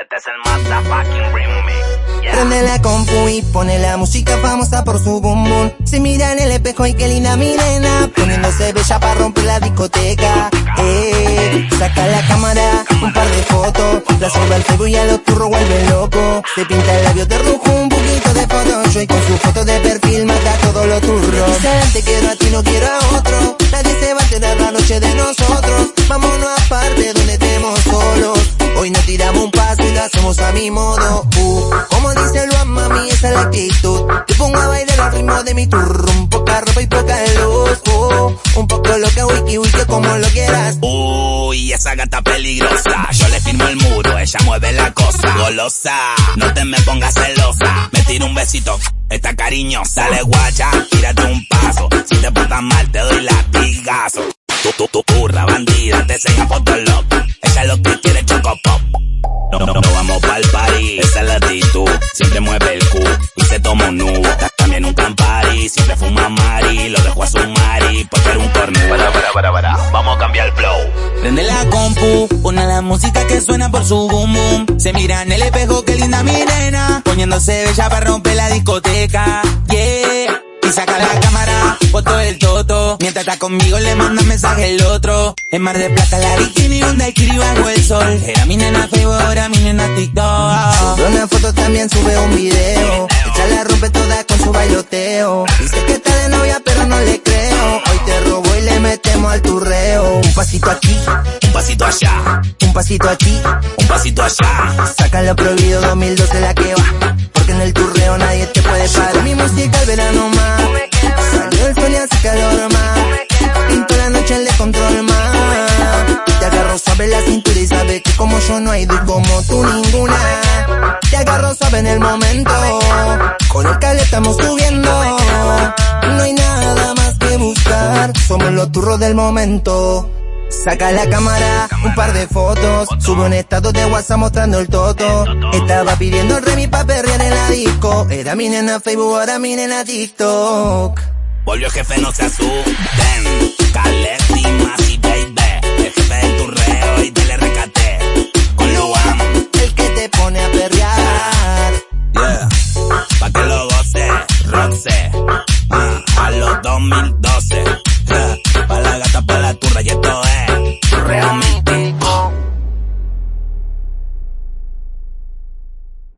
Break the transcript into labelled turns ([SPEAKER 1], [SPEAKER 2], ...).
[SPEAKER 1] Este es el motherfucking remix. Yeah.
[SPEAKER 2] Prende la compu y pone la música famosa por su boom boom. Se mira en el espejo y qué linda mi nena. Poniéndose bella para romper la discoteca. Eh, saca la cámara, un par de fotos. La sube al Facebook y a los turros vuelve loco. Se pinta el labio de rojo, un poquito de Photoshop. Y con su foto de perfil mata todos los turros. Te quiero a ti, no quiero como dice lo mami, esa es la actitud. Te pongo a bailar al ritmo de mi turrum. Poca ropa y poca luz. Un poco loca, wiki, wiki, como lo quieras.
[SPEAKER 1] Uy, esa gata peligrosa. Yo le firmo el muro, ella mueve la cosa. Golosa, no te me pongas celosa. Me tiro un besito, está cariñosa. Dale guacha, tírate un paso. Siempre mueve el cu y se toma un nubo. También un campari, siempre fuma mari. Lo dejo a su mari, porque era un cornudo. Para, para, para, para, vamos a cambiar el flow.
[SPEAKER 3] Prende la compu, pone la música que suena por su boom boom. Se mira en el espejo, qué linda mi nena. Poniéndose bella para romper la discoteca. Yeah. Y saca la cámara, foto del toto. Mientras está conmigo le manda mensaje el otro. En Mar de Plata la bikini, un daiquiri bajo el sol. Era mi nena ahora mi nena TikTok.
[SPEAKER 2] Sube una foto también sube un video. Ella la rompe toda con su bailoteo. Dice que está de novia pero no le creo. Hoy te robo y le metemos al turreo. Un pasito aquí,
[SPEAKER 1] Un pasito allá,
[SPEAKER 2] un pasito aquí.
[SPEAKER 1] un pasito allá.
[SPEAKER 2] Sacan lo prohibido 2012 la que va. Porque en el turreo nadie te puede parar. No hay dos como tú ninguna. Te agarro suave en el momento. Con el cale estamos subiendo. No hay nada más que buscar. Somos los turros del momento. Saca la cámara, un par de fotos, sube un estado de WhatsApp mostrando el toto. Estaba pidiendo el remi pa' perrear en la disco. Era mi nena Facebook, ahora mi nena TikTok.
[SPEAKER 1] Volvió jefe, no se asusten. Caleta. Yeah. Que lo goce.